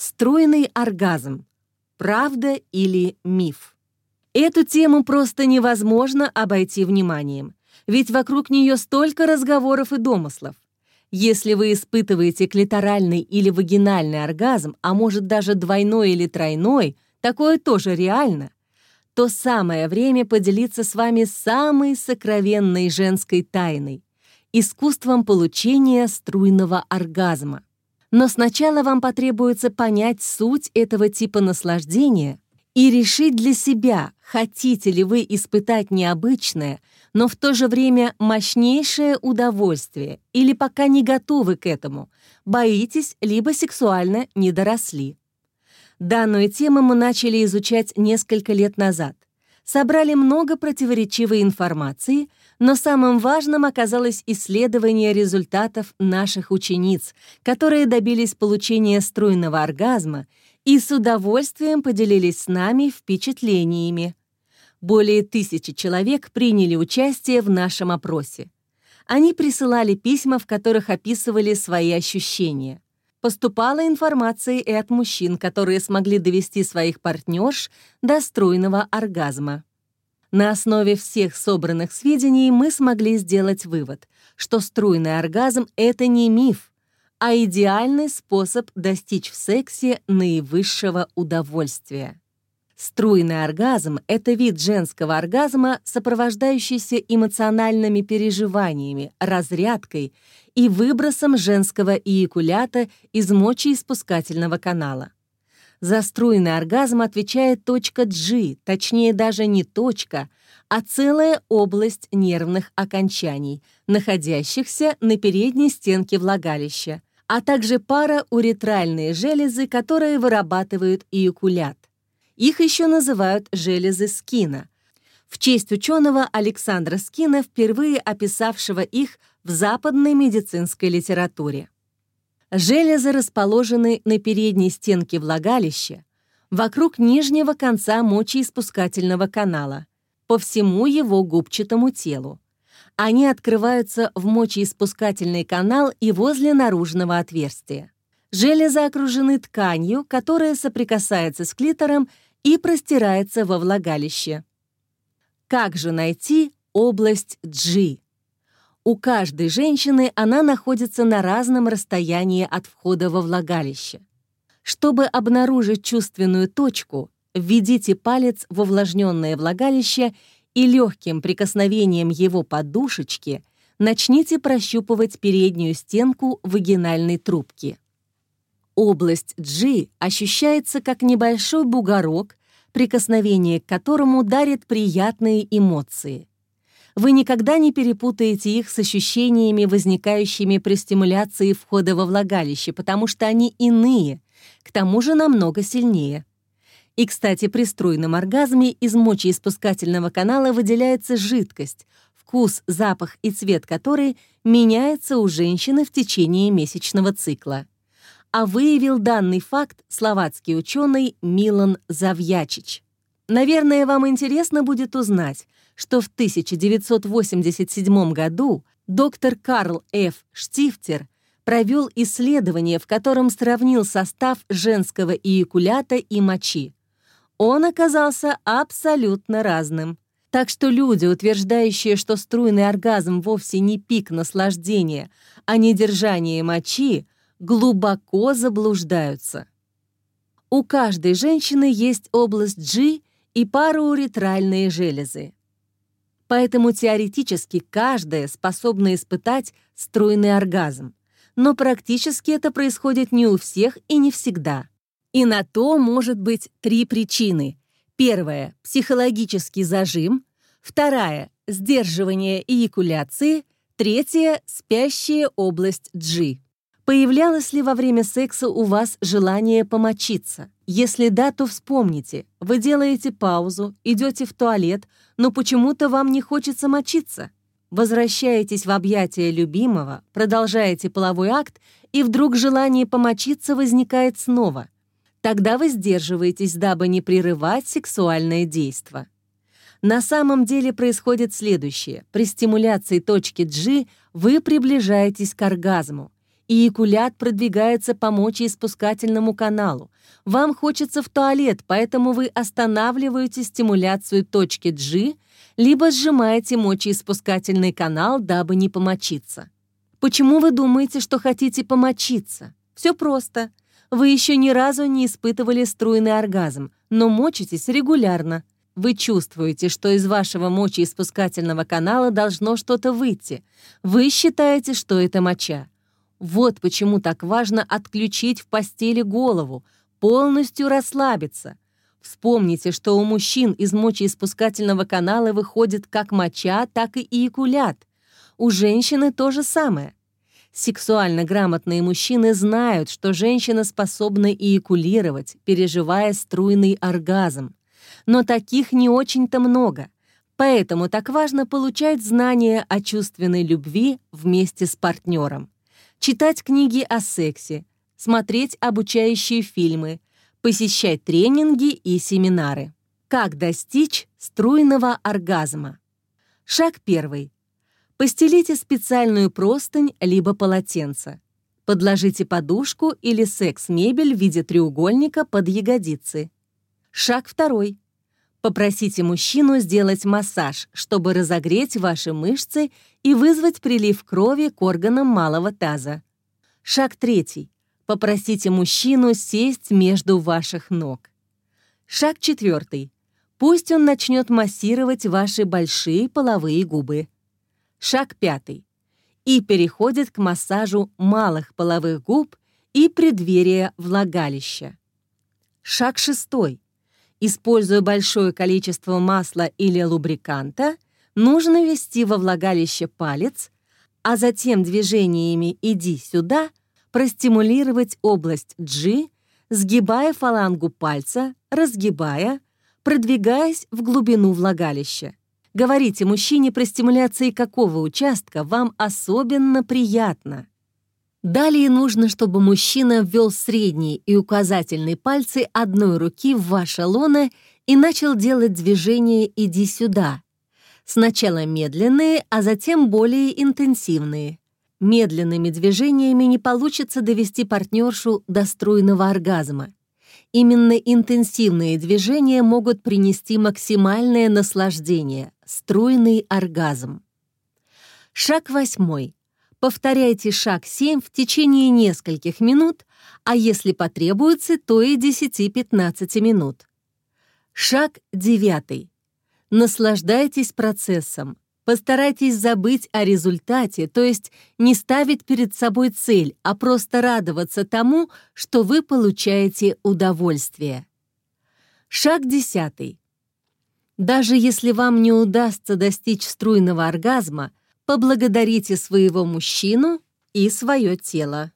Струйный оргазм. Правда или миф? Эту тему просто невозможно обойти вниманием, ведь вокруг нее столько разговоров и домыслов. Если вы испытываете клиторальный или вагинальный оргазм, а может даже двойной или тройной, такое тоже реально, то самое время поделиться с вами самой сокровенной женской тайной — искусством получения струйного оргазма. Но сначала вам потребуется понять суть этого типа наслаждения и решить для себя, хотите ли вы испытать необычное, но в то же время мощнейшее удовольствие или пока не готовы к этому, боитесь, либо сексуально не доросли. Данную тему мы начали изучать несколько лет назад. Собрали много противоречивой информации, но самым важным оказалось исследование результатов наших учениц, которые добились получения струйного оргазма и с удовольствием поделились с нами впечатлениями. Более тысячи человек приняли участие в нашем опросе. Они присылали письма, в которых описывали свои ощущения. Поступала информация и от мужчин, которые смогли довести своих партнерш до струйного оргазма. На основе всех собранных сведений мы смогли сделать вывод, что струйный оргазм — это не миф, а идеальный способ достичь в сексе наивысшего удовольствия. Струйный оргазм — это вид женского оргазма, сопровождающийся эмоциональными переживаниями, разрядкой и выбросом женского эякулята из мочеиспускательного канала. За струйный оргазм отвечает точка G, точнее даже не точка, а целая область нервных окончаний, находящихся на передней стенке влагалища, а также парауретральные железы, которые вырабатывают эякулят. Их еще называют железы Скина, в честь ученого Александра Скина, впервые описавшего их в западной медицинской литературе. Железы расположены на передней стенке влагалища, вокруг нижнего конца мочеиспускательного канала, по всему его губчатому телу. Они открываются в мочеиспускательный канал и возле наружного отверстия. Железы окружены тканью, которая соприкасается с клитором и простирается во влагалище. Как же найти область G? У каждой женщины она находится на разном расстоянии от входа во влагалище. Чтобы обнаружить чувственную точку, введите палец в увлажненное влагалище и легким прикосновением его подушечки начните прощупывать переднюю стенку вагинальной трубки. Область G ощущается как небольшой бугорок, прикосновение к которому дарит приятные эмоции вы никогда не перепутаете их с ощущениями, возникающими при стимуляции входа во влагалище, потому что они иные, к тому же намного сильнее. И, кстати, при струйном оргазме из мочеиспускательного канала выделяется жидкость, вкус, запах и цвет которой меняется у женщины в течение месячного цикла. А выявил данный факт словацкий ученый Милан Завьячич. Наверное, вам интересно будет узнать, что в 1987 году доктор Карл Ф. Штифтер провел исследование, в котором сравнил состав женского эякулята и мочи. Он оказался абсолютно разным. Так что люди, утверждающие, что струйный оргазм вовсе не пик наслаждения, а не держание мочи, глубоко заблуждаются. У каждой женщины есть область G и парауретральные железы. Поэтому теоретически каждая способна испытать стройный оргазм. Но практически это происходит не у всех и не всегда. И на то может быть три причины. Первая — психологический зажим. Вторая — сдерживание эякуляции. Третья — спящая область G. Появлялось ли во время секса у вас желание помочиться? Если да, то вспомните. Вы делаете паузу, идете в туалет, но почему-то вам не хочется мочиться. Возвращаетесь в объятия любимого, продолжаете половой акт, и вдруг желание помочиться возникает снова. Тогда вы сдерживаетесь, дабы не прерывать сексуальное действо. На самом деле происходит следующее. При стимуляции точки G вы приближаетесь к оргазму, Эякулят продвигается по мочеиспускательному каналу. Вам хочется в туалет, поэтому вы останавливаете стимуляцию точки G, либо сжимаете мочеиспускательный канал, дабы не помочиться. Почему вы думаете, что хотите помочиться? Все просто. Вы еще ни разу не испытывали струйный оргазм, но мочитесь регулярно. Вы чувствуете, что из вашего мочеиспускательного канала должно что-то выйти. Вы считаете, что это моча. Вот почему так важно отключить в постели голову, полностью расслабиться. Вспомните, что у мужчин из мочеиспускательного канала выходит как моча, так и эякулят. У женщины то же самое. Сексуально грамотные мужчины знают, что женщина способна эякулировать, переживая струйный оргазм. Но таких не очень-то много. Поэтому так важно получать знания о чувственной любви вместе с партнером читать книги о сексе, смотреть обучающие фильмы, посещать тренинги и семинары. Как достичь струйного оргазма? Шаг первый. Постелите специальную простынь либо полотенце. Подложите подушку или секс-мебель в виде треугольника под ягодицы. Шаг второй. Попросите мужчину сделать массаж, чтобы разогреть ваши мышцы и вызвать прилив крови к органам малого таза. Шаг третий. Попросите мужчину сесть между ваших ног. Шаг четвертый. Пусть он начнет массировать ваши большие половые губы. Шаг пятый. И переходит к массажу малых половых губ и преддверия влагалища. Шаг шестой Используя большое количество масла или лубриканта, нужно ввести во влагалище палец, а затем движениями «иди сюда» простимулировать область G, сгибая фалангу пальца, разгибая, продвигаясь в глубину влагалища. Говорите мужчине про стимуляции какого участка вам особенно приятно. Далее нужно, чтобы мужчина ввел средний и указательный пальцы одной руки в ваше лоно и начал делать движение «иди сюда». Сначала медленные, а затем более интенсивные. Медленными движениями не получится довести партнершу до струйного оргазма. Именно интенсивные движения могут принести максимальное наслаждение — струйный оргазм. Шаг восьмой. Повторяйте шаг 7 в течение нескольких минут, а если потребуется, то и 10-15 минут. Шаг 9. Наслаждайтесь процессом. Постарайтесь забыть о результате, то есть не ставить перед собой цель, а просто радоваться тому, что вы получаете удовольствие. Шаг 10. Даже если вам не удастся достичь струйного оргазма, поблагодарите своего мужчину и свое тело.